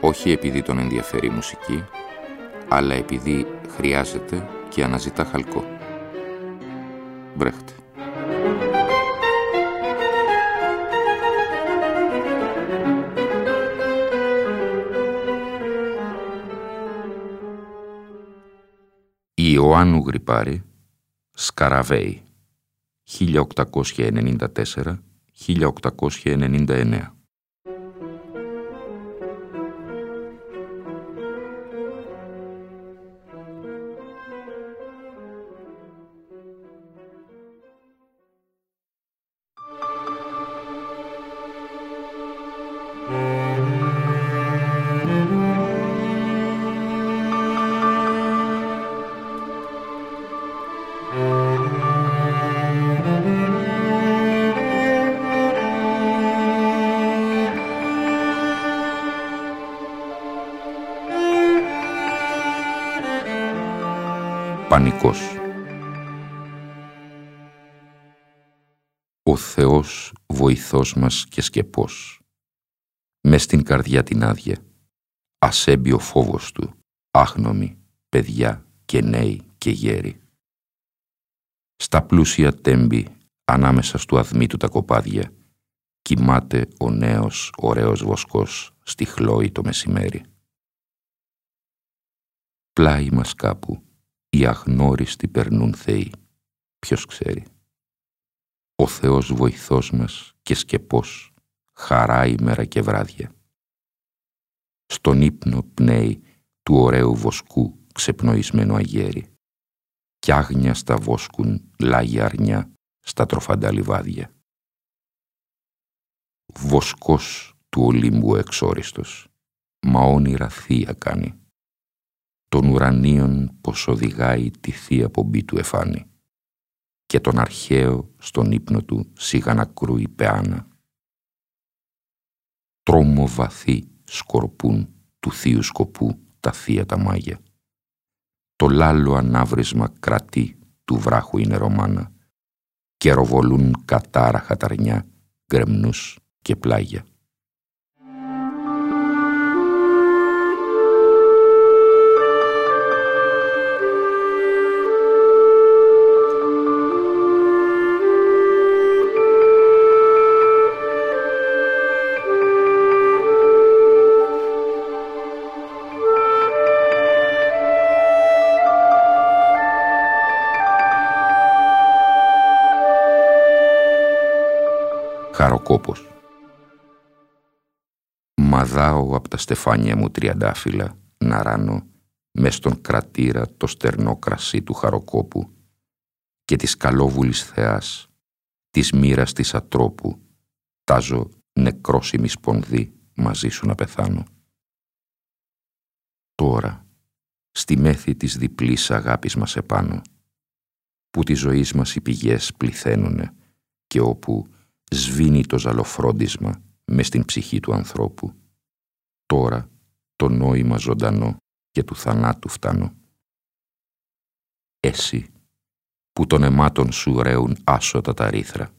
όχι επειδή τον ενδιαφέρει η μουσική, αλλά επειδή χρειάζεται και αναζητά χαλκό. Μπρέχτε. Η Ιωάννου Γρυπάρη, Σκαραβέη, 1894-1899 Πανικός Ο Θεός βοηθός μας και σκεπός. Μες στην καρδιά την άδεια. Ασέμπει ο φόβος του άγνομοι, παιδιά και νέοι και γέροι. Στα πλούσια τέμπη ανάμεσα στου του τα κοπάδια κοιμάται ο νέος ωραίος βοσκός στη χλώη το μεσημέρι. Πλάι μας κάπου οι αγνώριστοι περνούν θεοί. Ποιος ξέρει; Ο Θεός βοηθός μας και σκεπός, χαρά ημέρα και βράδια. Στον ύπνο πνέει του ωραίου βοσκού ξεπνοισμένο αγέρι. Κι άγνια στα βόσκουν λάγια αρνιά στα τροφαντά λιβάδια. Βοσκός του Ολύμπου εξόριστος, μα όνειρα θεία κάνει των ουρανίων πως οδηγάει τη θεία πομπή του εφάνη και τον αρχαίο στον ύπνο του σιγά να κρούει πεάνα. Τρόμο βαθύ σκορπούν του θείου σκοπού τα θεία τα μάγια. Το λάλο ανάβρισμα κρατεί του βράχου είναι ρομάνα και ροβολούν κατάραχα ταρνιά, γκρεμνούς και πλάγια. Χαροκόπος. Μαδάω απ' τα στεφάνια μου τριαντάφυλλα να ράνω μες στον κρατήρα το στερνό κρασί του χαροκόπου και της καλόβουλης θεάς, της μοίρας της ατρόπου, τάζω νεκρόσιμη σπονδύ μαζί σου να πεθάνω. Τώρα, στη μέθη της διπλής αγάπης μας επάνω, που τη ζωής μας οι πηγές πληθαίνουνε και όπου σβήνει το ζαλοφρόντισμα μες στην ψυχή του ανθρώπου. Τώρα το νόημα ζωντανό και του θανάτου φτάνω. Εσύ που των αιμάτων σου ρέουν άσωτα τα ρήθρα,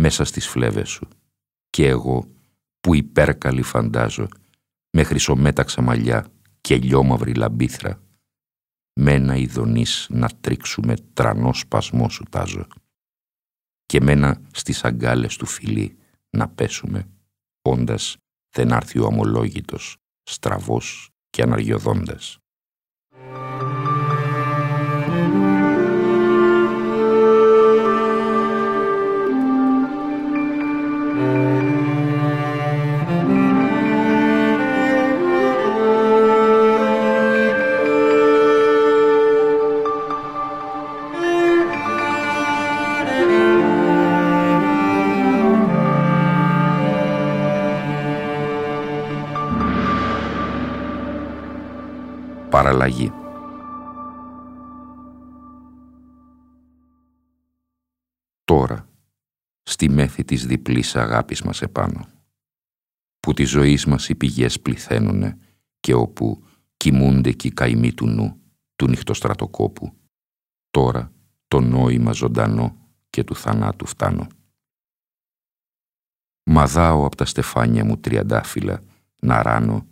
μέσα στις φλέβες σου, και εγώ που υπέρκαλη φαντάζω, με χρυσομέταξα μαλλιά και λιόμαυρη λαμπίθρα, με ένα ειδονής να τρίξουμε τρανό σπασμό σου τάζω και μένα στις αγκάλες του φιλί να πέσουμε, όντας δεν άρθει ο αμολόγητος, στραβός και αναριωδώντας. Στη μέθη της διπλής αγάπης μας επάνω, που τη ζωής μας οι πηγές πληθαίνουνε και όπου κοιμούνται και οι καημοί του νου, του νυχτοστρατοκόπου. Τώρα το νόημα ζωντανό και του θανάτου φτάνω. Μαδάω από τα στεφάνια μου τριαντάφυλλα να ράνω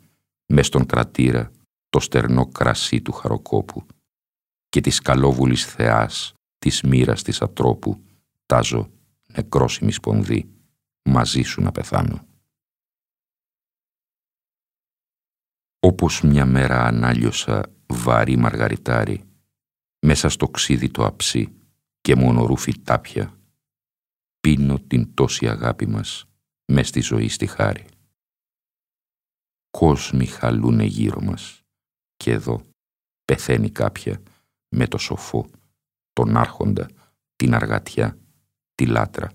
μες στον κρατήρα το στερνό κρασί του χαροκόπου και της καλόβουλης θεάς της μοίρας της ατρόπου τάζω νεκρόσιμη σπονδύ μαζί σου να πεθάνω. Όπως μια μέρα ανάλιωσα βαρύ μαργαριτάρι μέσα στο ξύδι το αψί και μονορούφι τάπια πίνω την τόση αγάπη μας μες στη ζωή στη χάρη. Κόσμοι χαλούνε γύρω μας και εδώ πεθαίνει κάποια με το σοφό, τον άρχοντα, την αργατιά, τη λάτρα.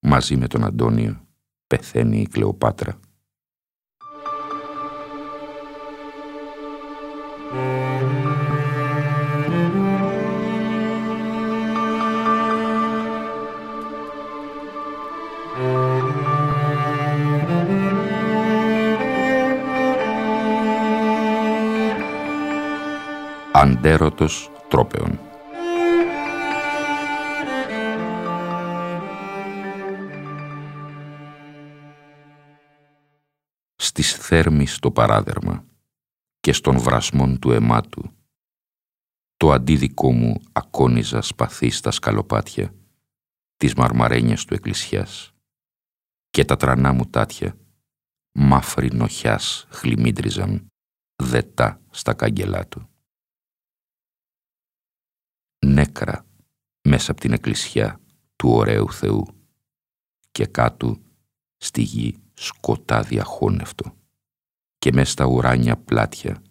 Μαζί με τον Αντώνιο πεθαίνει η Κλεοπάτρα. Αντέρωτος τρόπεων. Στις θέρμης το παράδερμα και στον βρασμόν του αιμάτου. Το αντίδικό μου ακόνιζα σπαθί στα σκαλοπάτια της μαρμαρένιας του εκκλησιάς και τα τρανά μου τάτια μαύρη νοχιάς χλιμίντριζαν δετά στα κάγκελά του. Νέκρα μέσα από την εκκλησιά του ωραίου Θεού και κάτω στη γη σκοτάδι αχώνευτο και μες στα ουράνια πλάτια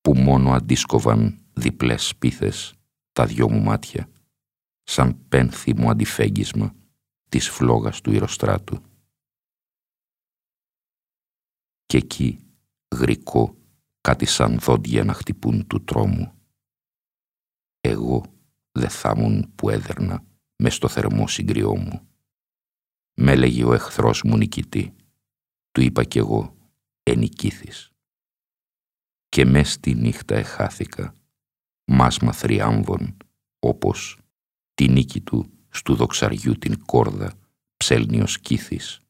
που μόνο αντίσκοβαν διπλές σπίθες τα δυο μου μάτια σαν πένθυμο αντιφέγγισμα της φλόγας του Ιροστράτου. Και εκεί γρικό κάτι σαν δόντια να χτυπούν του τρόμου εγώ δε θα ήμουν που έδερνα μες στο θερμό συγκριό μου. Με έλεγε ο εχθρός μου νικητή. Του είπα κι εγώ ενικήθης. Και μες στη νύχτα εχάθηκα, μάσμα θριάμβων, όπως τη νίκη του στου δοξαριού την κόρδα ψέλνει ο σκήθης,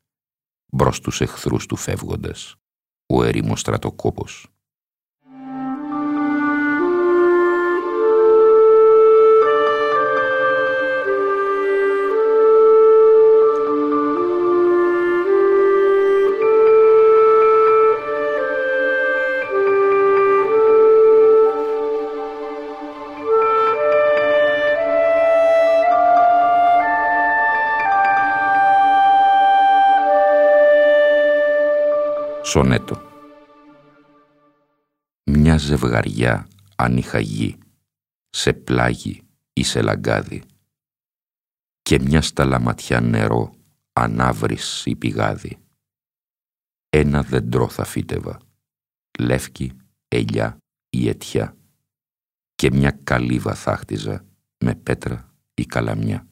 μπρος τους εχθρούς του φεύγοντας, ο ερήμος στρατοκόπος. Σονέτο Μια ζευγαριά αν είχα γη, σε πλάγι ή σε λαγκάδι και μια σταλαματιά νερό ανάβρις ή πηγάδι. Ένα δεντρό θα φύτευα, λεύκι, ελιά ή αιτιά και μια καλύβα θα χτιζα με πέτρα ή καλαμιά.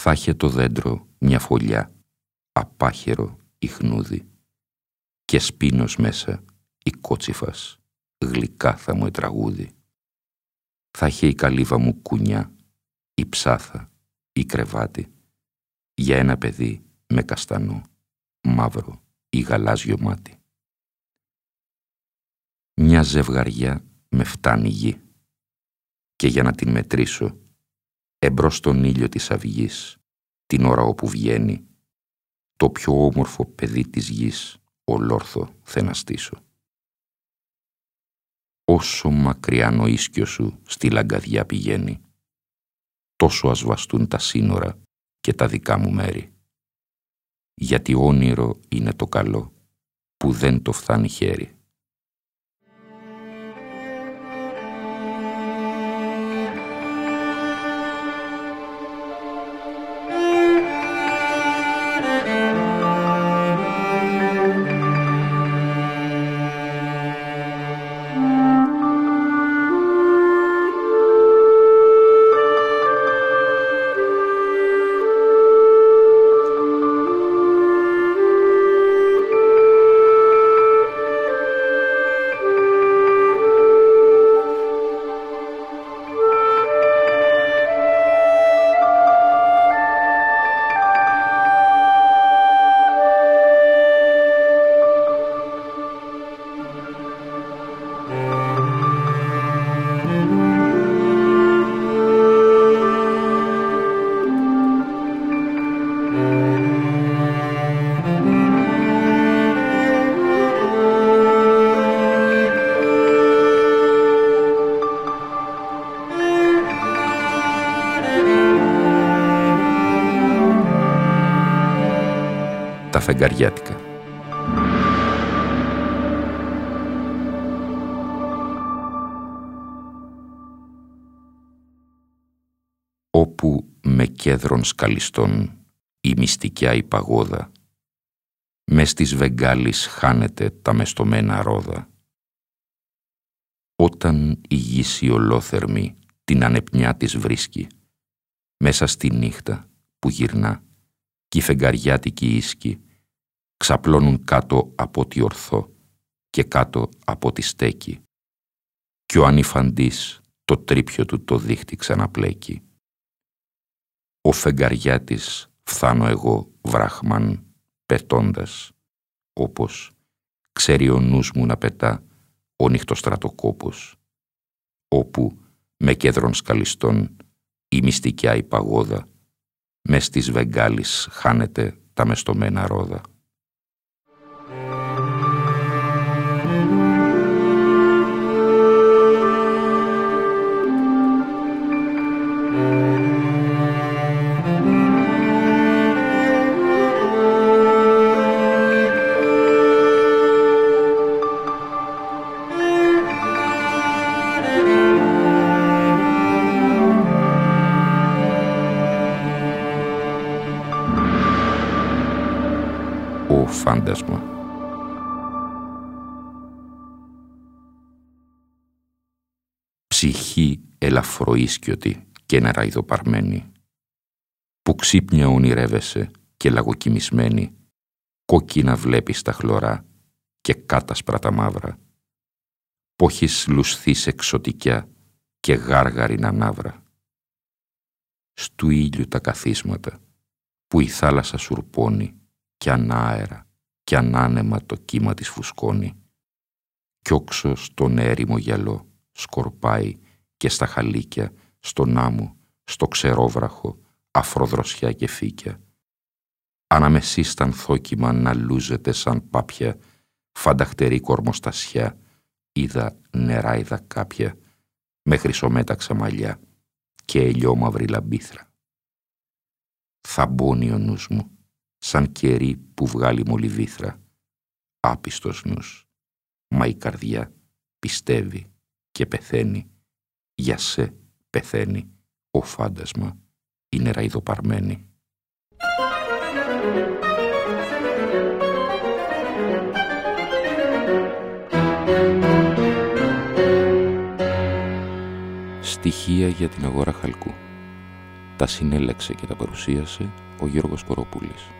Θα είχε το δέντρο μια φωλιά, απάχερο ιχνούδι και σπίνος μέσα η κότσιφας γλυκά θα μου ετραγούδι. Θα είχε η καλύβα μου κουνιά, η ψάθα, η κρεβάτι για ένα παιδί με καστανό, μαύρο ή γαλάζιο μάτι. Μια ζευγαριά με φτάνει γη και για να την μετρήσω εμπρός στον ήλιο της αυγής την ώρα όπου βγαίνει το πιο όμορφο παιδί της γης, ολόρθο θεναστήσω. Όσο μακριά ο ίσκιο σου στη λαγκαδιά πηγαίνει, τόσο ασβαστούν τα σύνορα και τα δικά μου μέρη. Γιατί όνειρο είναι το καλό που δεν το φθάνει χέρι. Φεγγαριάτικα. Όπου με κέδρον σκαλιστών η μυστικιά η παγόδα, μες της βεγγάλης χάνεται τα μεστομένα ρόδα. Όταν η γης η ολόθερμη την ανεπνιά της βρίσκει, μέσα στη νύχτα που γυρνά κι η φεγγαριάτικη ίσκη ξαπλώνουν κάτω από τη ορθό και κάτω από τη στέκη κι ο ανιφαντής το τρίπιο του το δίχτυ ξαναπλέκει. Ο φεγγαριάτης φθάνω εγώ βράχμαν πετώντας όπως ξέρει ο νους μου να πετά ο νυχτοστρατοκόπος όπου με κέντρων σκαλιστών η μυστικιά η παγόδα μες της βεγγάλης χάνεται τα μεστομένα ρόδα. Ελαφροίσκιωτη και νεραϊδοπαρμένη, που ξύπνια ονειρεύεσαι και λαγοκοιμισμένη, κόκκινα βλέπεις τα χλωρά και κάτασπρα τα μαύρα, πόχεις λουσθείς εξωτικιά και γάργαρινα ναύρα. Στου ήλιου τα καθίσματα, που η θάλασσα σουρπώνει, κι ανάερα κι ανάνεμα το κύμα της φουσκώνει. Κι όξος στον έρημο γυαλό σκορπάει και στα χαλίκια, στον άμμο, στο ξερόβραχο, αφροδροσιά και φύκια. Αναμεσί στα ανθόκιμα να λούζεται σαν πάπια, φανταχτερή κορμοστασιά, είδα νερά είδα κάποια, με χρυσομέταξα μαλλιά και ελιόμαυρη λαμπίθρα. Θα μπώνει ο νους μου, σαν κερί που βγάλει μολυβήθρα. Άπιστος νους, μα η καρδιά πιστεύει και πεθαίνει. Για σε πεθαίνει, ο φάντασμα είναι ραϊδοπαρμένη. Στοιχεία για την αγορά χαλκού. Τα συνέλεξε και τα παρουσίασε ο Γιώργος Κοροπούλης.